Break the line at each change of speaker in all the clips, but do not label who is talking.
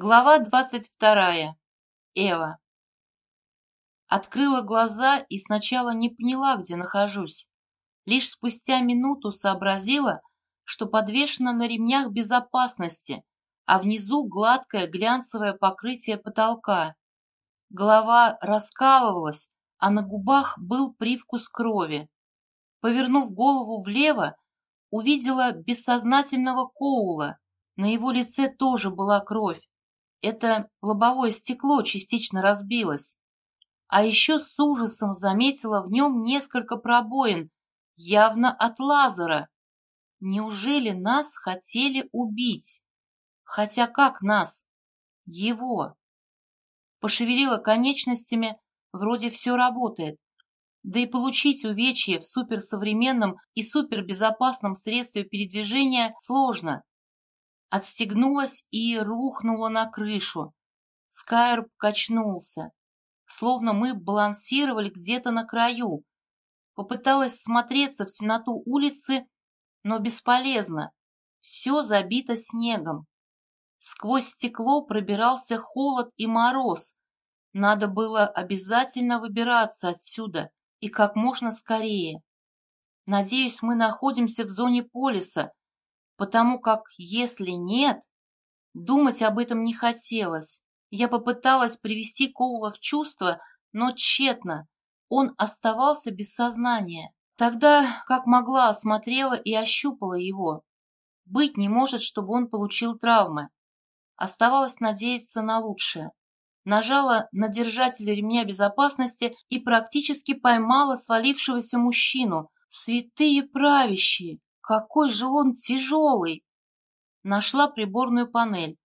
Глава двадцать вторая. Эва. Открыла глаза и сначала не поняла, где нахожусь. Лишь спустя минуту сообразила, что подвешена на ремнях безопасности, а внизу гладкое глянцевое покрытие потолка. Голова раскалывалась, а на губах был привкус крови. Повернув голову влево, увидела бессознательного Коула. На его лице тоже была кровь это лобовое стекло частично разбилось. А еще с ужасом заметила в нем несколько пробоин, явно от лазера. Неужели нас хотели убить? Хотя как нас? Его. Пошевелила конечностями, вроде все работает. Да и получить увечье в суперсовременном и супербезопасном средстве передвижения сложно отстегнулась и рухнула на крышу. Скайр качнулся, словно мы балансировали где-то на краю. Попыталась смотреться в темноту улицы, но бесполезно. Все забито снегом. Сквозь стекло пробирался холод и мороз. Надо было обязательно выбираться отсюда и как можно скорее. Надеюсь, мы находимся в зоне полиса, потому как если нет, думать об этом не хотелось. Я попыталась привести Коула в чувство, но тщетно. Он оставался без сознания. Тогда, как могла, осмотрела и ощупала его. Быть не может, чтобы он получил травмы. Оставалось надеяться на лучшее. Нажала на держатель ремня безопасности и практически поймала свалившегося мужчину. Святые правящие! Какой же он тяжелый! Нашла приборную панель.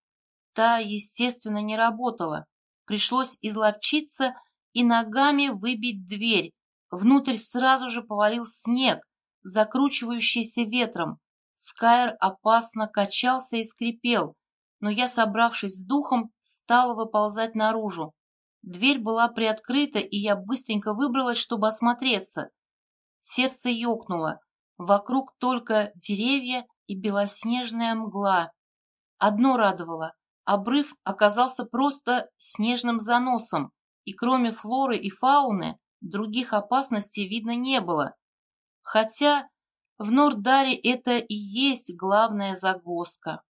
Та, естественно, не работала. Пришлось изловчиться и ногами выбить дверь. Внутрь сразу же повалил снег, закручивающийся ветром. Скайр опасно качался и скрипел, но я, собравшись с духом, стала выползать наружу. Дверь была приоткрыта, и я быстренько выбралась, чтобы осмотреться. Сердце ёкнуло. Вокруг только деревья и белоснежная мгла. Одно радовало — обрыв оказался просто снежным заносом, и кроме флоры и фауны других опасностей видно не было. Хотя в Нордаре это и есть главная загвоздка.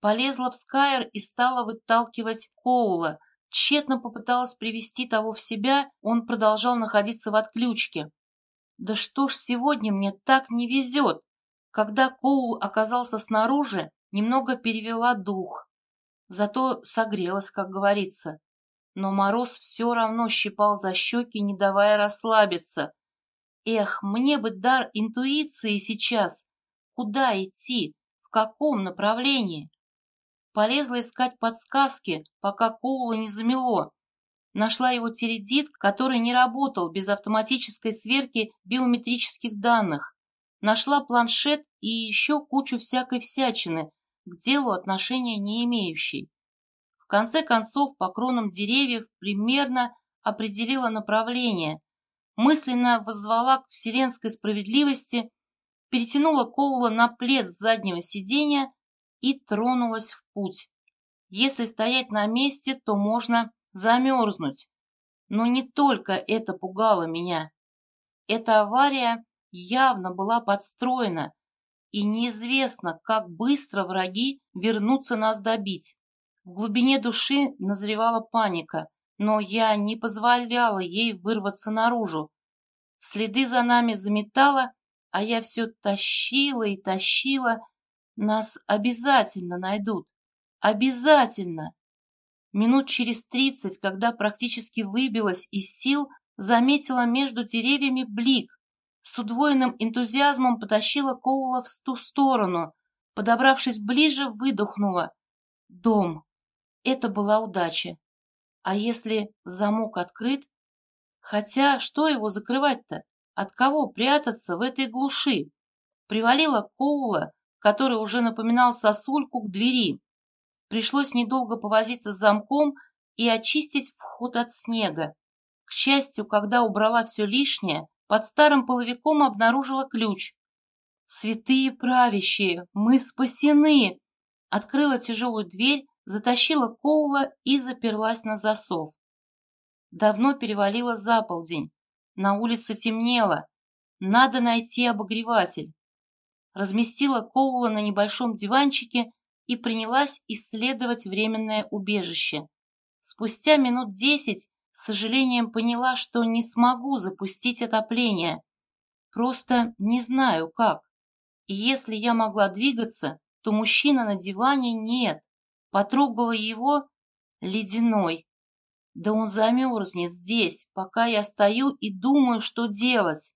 Полезла в Скайр и стала выталкивать Коула. Тщетно попыталась привести того в себя, он продолжал находиться в отключке. Да что ж сегодня мне так не везет? Когда Коул оказался снаружи, немного перевела дух. Зато согрелась, как говорится. Но мороз все равно щипал за щеки, не давая расслабиться. Эх, мне бы дар интуиции сейчас. Куда идти? В каком направлении? Полезла искать подсказки, пока Коула не замело. Нашла его теледит, который не работал без автоматической сверки биометрических данных. Нашла планшет и еще кучу всякой всячины, к делу отношения не имеющей. В конце концов, по кронам деревьев примерно определила направление, мысленно воззвала к вселенской справедливости, перетянула Коула на плед с заднего сиденья и тронулась в путь. Если стоять на месте, то можно замерзнуть. Но не только это пугало меня. Эта авария явно была подстроена, и неизвестно, как быстро враги вернутся нас добить. В глубине души назревала паника, но я не позволяла ей вырваться наружу. Следы за нами заметала, а я все тащила и тащила. Нас обязательно найдут. Обязательно! Минут через тридцать, когда практически выбилась из сил, заметила между деревьями блик. С удвоенным энтузиазмом потащила Коула в ту сторону. Подобравшись ближе, выдохнула. Дом. Это была удача. А если замок открыт? Хотя, что его закрывать-то? От кого прятаться в этой глуши? Привалила Коула, который уже напоминал сосульку, к двери. Пришлось недолго повозиться с замком и очистить вход от снега. К счастью, когда убрала все лишнее, под старым половиком обнаружила ключ. «Святые правящие, мы спасены!» Открыла тяжелую дверь, затащила Коула и заперлась на засов. Давно перевалило за полдень. На улице темнело. Надо найти обогреватель. Разместила Коула на небольшом диванчике и принялась исследовать временное убежище. Спустя минут десять с сожалением поняла, что не смогу запустить отопление. Просто не знаю как. И если я могла двигаться, то мужчина на диване нет. Потрогала его ледяной. Да он замерзнет здесь, пока я стою и думаю, что делать.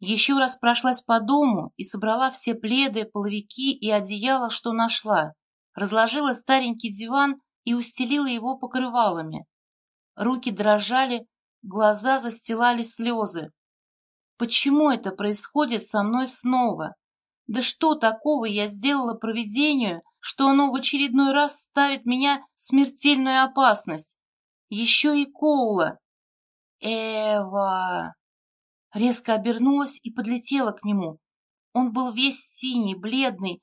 Еще раз прошлась по дому и собрала все пледы, половики и одеяло, что нашла. Разложила старенький диван и устелила его покрывалами. Руки дрожали, глаза застилали слезы. Почему это происходит со мной снова? Да что такого я сделала провидению, что оно в очередной раз ставит меня в смертельную опасность? Еще и Коула. Эва! Резко обернулась и подлетела к нему. Он был весь синий, бледный.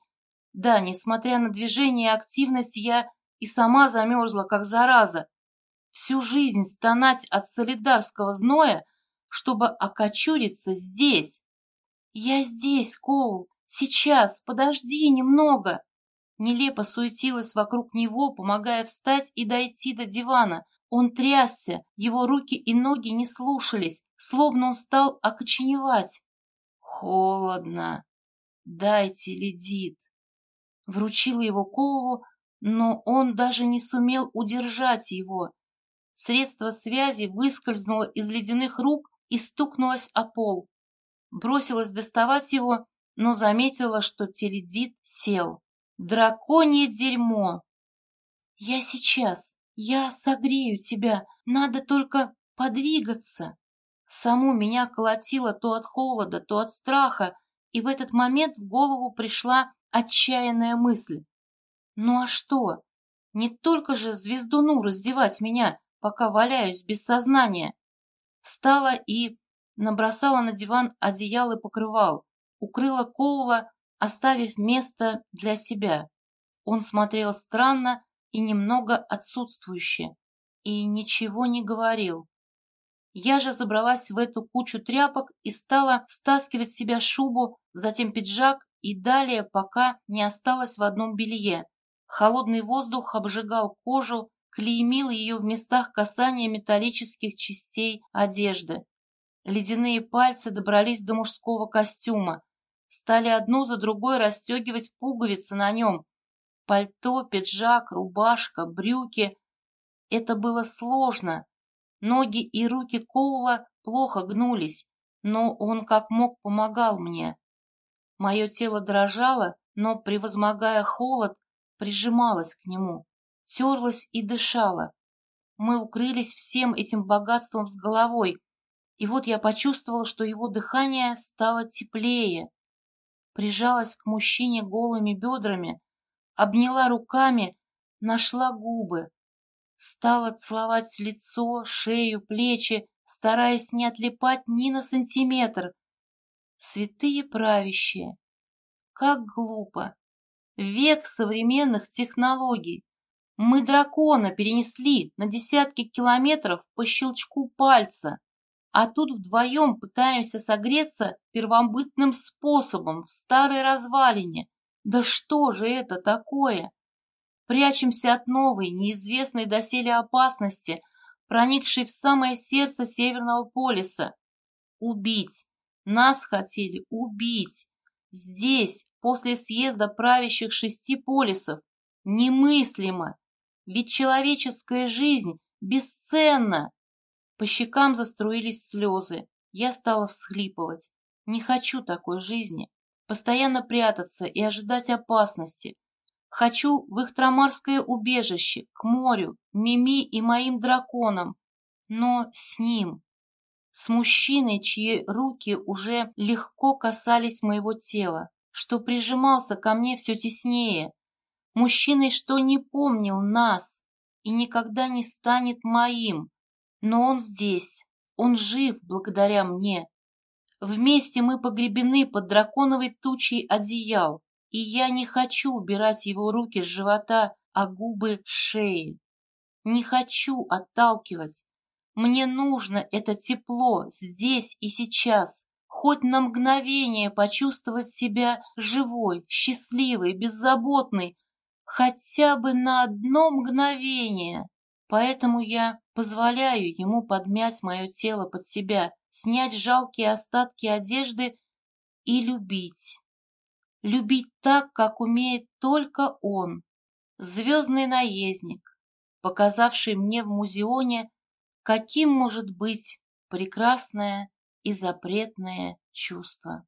Да, несмотря на движение и активность, я и сама замерзла, как зараза. Всю жизнь стонать от солидарского зноя, чтобы окочуриться здесь. Я здесь, Коул, сейчас, подожди немного. Нелепо суетилась вокруг него, помогая встать и дойти до дивана. Он трясся, его руки и ноги не слушались, словно он стал окоченевать. Холодно. Дайте ледит. Вручила его Коулу, но он даже не сумел удержать его. Средство связи выскользнуло из ледяных рук и стукнулось о пол. Бросилась доставать его, но заметила, что теледит сел. Драконье дерьмо! Я сейчас, я согрею тебя, надо только подвигаться. Саму меня колотило то от холода, то от страха, и в этот момент в голову пришла отчаянная мысль. Ну а что? Не только же звездуну раздевать меня, пока валяюсь без сознания. Встала и набросала на диван одеял и покрывал, укрыла Коула, оставив место для себя. Он смотрел странно и немного отсутствующе, и ничего не говорил. Я же забралась в эту кучу тряпок и стала стаскивать с себя шубу, затем пиджак и далее, пока не осталась в одном белье. Холодный воздух обжигал кожу, клеймил ее в местах касания металлических частей одежды. Ледяные пальцы добрались до мужского костюма, стали одну за другой расстегивать пуговицы на нем. Пальто, пиджак, рубашка, брюки. Это было сложно, Ноги и руки Коула плохо гнулись, но он как мог помогал мне. Мое тело дрожало, но, превозмогая холод, прижималось к нему, терлась и дышала. Мы укрылись всем этим богатством с головой, и вот я почувствовала, что его дыхание стало теплее. Прижалась к мужчине голыми бедрами, обняла руками, нашла губы. Стала целовать лицо, шею, плечи, стараясь не отлипать ни на сантиметр. Святые правящие! Как глупо! Век современных технологий. Мы дракона перенесли на десятки километров по щелчку пальца, а тут вдвоем пытаемся согреться первобытным способом в старой развалине. Да что же это такое? Прячемся от новой, неизвестной доселе опасности, проникшей в самое сердце Северного полюса. Убить. Нас хотели убить. Здесь, после съезда правящих шести полисов. Немыслимо. Ведь человеческая жизнь бесценна. По щекам заструились слезы. Я стала всхлипывать. Не хочу такой жизни. Постоянно прятаться и ожидать опасности. Хочу в их трамарское убежище, к морю, Мими и моим драконам, но с ним, с мужчиной, чьи руки уже легко касались моего тела, что прижимался ко мне все теснее, мужчиной, что не помнил нас и никогда не станет моим, но он здесь, он жив благодаря мне. Вместе мы погребены под драконовой тучей одеял, и я не хочу убирать его руки с живота, о губы шеи. Не хочу отталкивать. Мне нужно это тепло здесь и сейчас, хоть на мгновение почувствовать себя живой, счастливой, беззаботной, хотя бы на одно мгновение. Поэтому я позволяю ему подмять мое тело под себя, снять жалкие остатки одежды и любить. Любить так, как умеет только он, звездный наездник, показавший мне в музеоне, каким может быть прекрасное и запретное чувство.